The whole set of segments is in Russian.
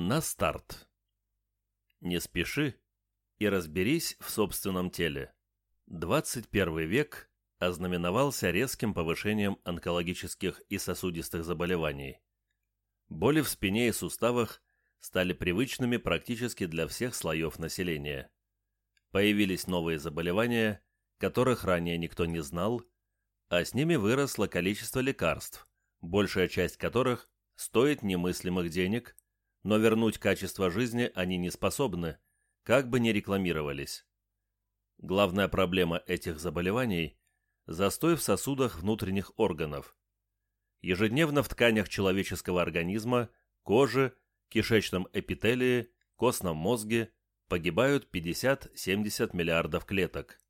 На старт. Не спеши и разберись в собственном теле. 21 век ознаменовался резким повышением онкологических и сосудистых заболеваний. Боли в спине и суставах стали привычными практически для всех слоев населения. Появились новые заболевания, которых ранее никто не знал, а с ними выросло количество лекарств, большая часть которых стоит немыслимых денег – но вернуть качество жизни они не способны, как бы ни рекламировались. Главная проблема этих заболеваний – застой в сосудах внутренних органов. Ежедневно в тканях человеческого организма, коже, кишечном эпителии, костном мозге погибают 50-70 миллиардов клеток.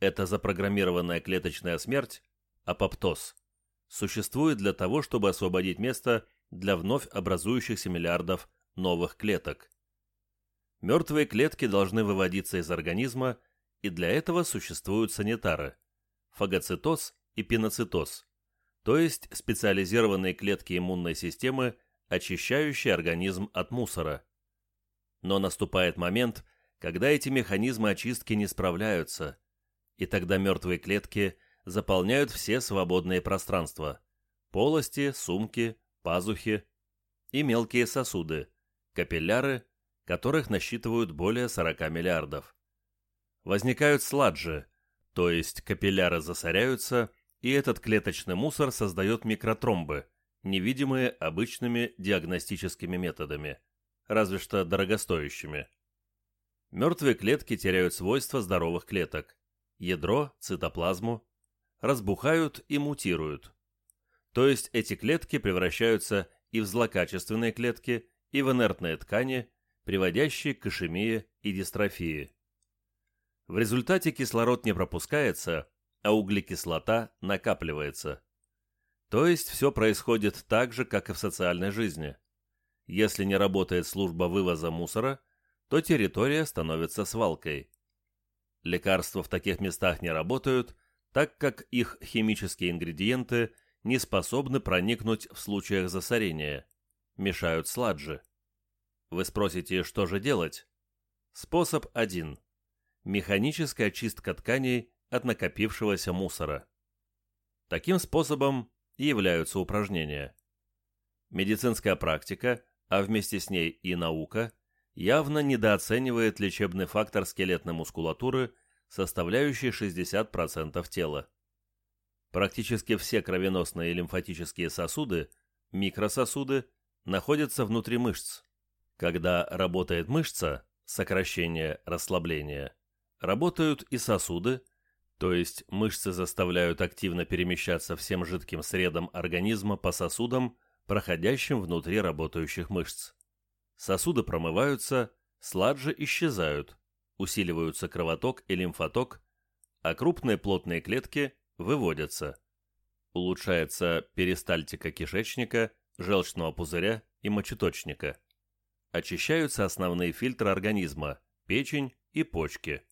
Эта запрограммированная клеточная смерть, апоптоз, существует для того, чтобы освободить место для вновь образующихся миллиардов новых клеток. Мертвые клетки должны выводиться из организма, и для этого существуют санитары – фагоцитоз и пиноцитоз, то есть специализированные клетки иммунной системы, очищающие организм от мусора. Но наступает момент, когда эти механизмы очистки не справляются, и тогда мертвые клетки заполняют все свободные пространства – полости, сумки, пазухи и мелкие сосуды, капилляры, которых насчитывают более 40 миллиардов. Возникают сладжи, то есть капилляры засоряются, и этот клеточный мусор создает микротромбы, невидимые обычными диагностическими методами, разве что дорогостоящими. Мертвые клетки теряют свойства здоровых клеток – ядро, цитоплазму, разбухают и мутируют. То есть эти клетки превращаются и в злокачественные клетки, и в инертные ткани, приводящие к ишемии и дистрофии. В результате кислород не пропускается, а углекислота накапливается. То есть все происходит так же, как и в социальной жизни. Если не работает служба вывоза мусора, то территория становится свалкой. Лекарства в таких местах не работают, так как их химические ингредиенты – не способны проникнуть в случаях засорения, мешают сладжи. Вы спросите, что же делать? Способ один. Механическая чистка тканей от накопившегося мусора. Таким способом являются упражнения. Медицинская практика, а вместе с ней и наука, явно недооценивает лечебный фактор скелетной мускулатуры, составляющий 60% тела. Практически все кровеносные и лимфатические сосуды, микрососуды, находятся внутри мышц. Когда работает мышца, сокращение, расслабление, работают и сосуды, то есть мышцы заставляют активно перемещаться всем жидким средам организма по сосудам, проходящим внутри работающих мышц. Сосуды промываются, сладжи исчезают, усиливаются кровоток и лимфоток, а крупные плотные клетки выводятся. Улучшается перистальтика кишечника, желчного пузыря и мочеточника. Очищаются основные фильтры организма, печень и почки.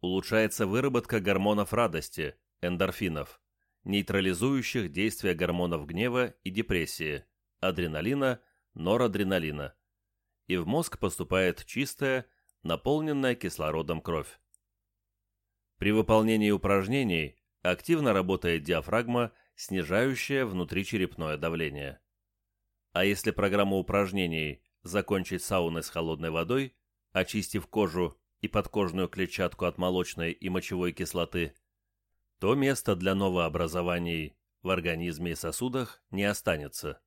Улучшается выработка гормонов радости, эндорфинов, нейтрализующих действия гормонов гнева и депрессии, адреналина, норадреналина. И в мозг поступает чистая, наполненная кислородом кровь. При выполнении упражнений активно работает диафрагма, снижающая внутричерепное давление. А если программу упражнений закончить сауной с холодной водой, очистив кожу и подкожную клетчатку от молочной и мочевой кислоты, то места для новообразований в организме и сосудах не останется.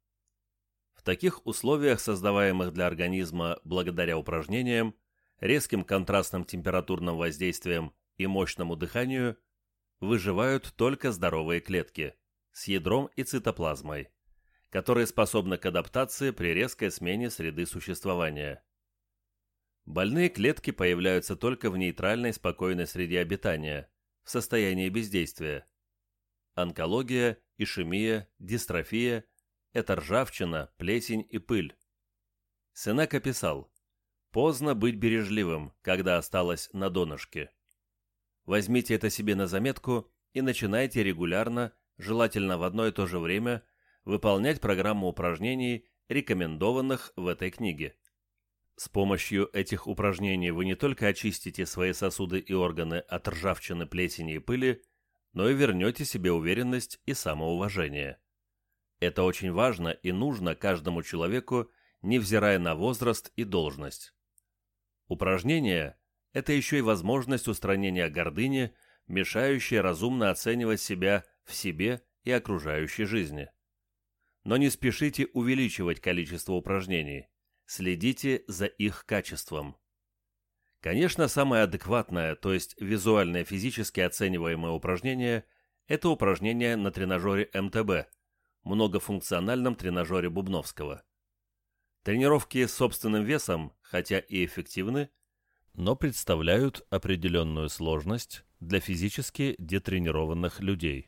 В таких условиях, создаваемых для организма благодаря упражнениям, резким контрастным температурным воздействием и мощному дыханию, выживают только здоровые клетки с ядром и цитоплазмой, которые способны к адаптации при резкой смене среды существования. Больные клетки появляются только в нейтральной спокойной среде обитания, в состоянии бездействия. Онкология, ишемия, дистрофия – это ржавчина, плесень и пыль. Сенека писал, «Поздно быть бережливым, когда осталось на донышке». Возьмите это себе на заметку и начинайте регулярно, желательно в одно и то же время, выполнять программу упражнений рекомендованных в этой книге. С помощью этих упражнений вы не только очистите свои сосуды и органы от ржавчины, плесени и пыли, но и вернете себе уверенность и самоуважение. Это очень важно и нужно каждому человеку, невзирая на возраст и должность. Упражнение – это еще и возможность устранения гордыни, мешающей разумно оценивать себя в себе и окружающей жизни. Но не спешите увеличивать количество упражнений, следите за их качеством. Конечно, самое адекватное, то есть визуальное физически оцениваемое упражнение – это упражнение на тренажере МТБ, многофункциональном тренажере Бубновского. Тренировки с собственным весом, хотя и эффективны, но представляют определенную сложность для физически детренированных людей.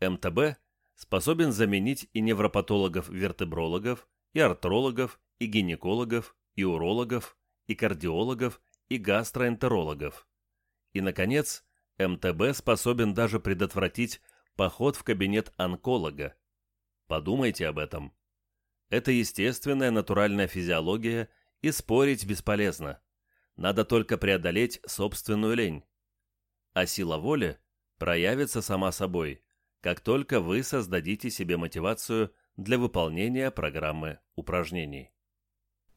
МТБ способен заменить и невропатологов-вертебрологов, и артрологов, и гинекологов, и урологов, и кардиологов, и гастроэнтерологов. И, наконец, МТБ способен даже предотвратить поход в кабинет онколога. Подумайте об этом. Это естественная натуральная физиология, и спорить бесполезно. Надо только преодолеть собственную лень. А сила воли проявится сама собой, как только вы создадите себе мотивацию для выполнения программы упражнений.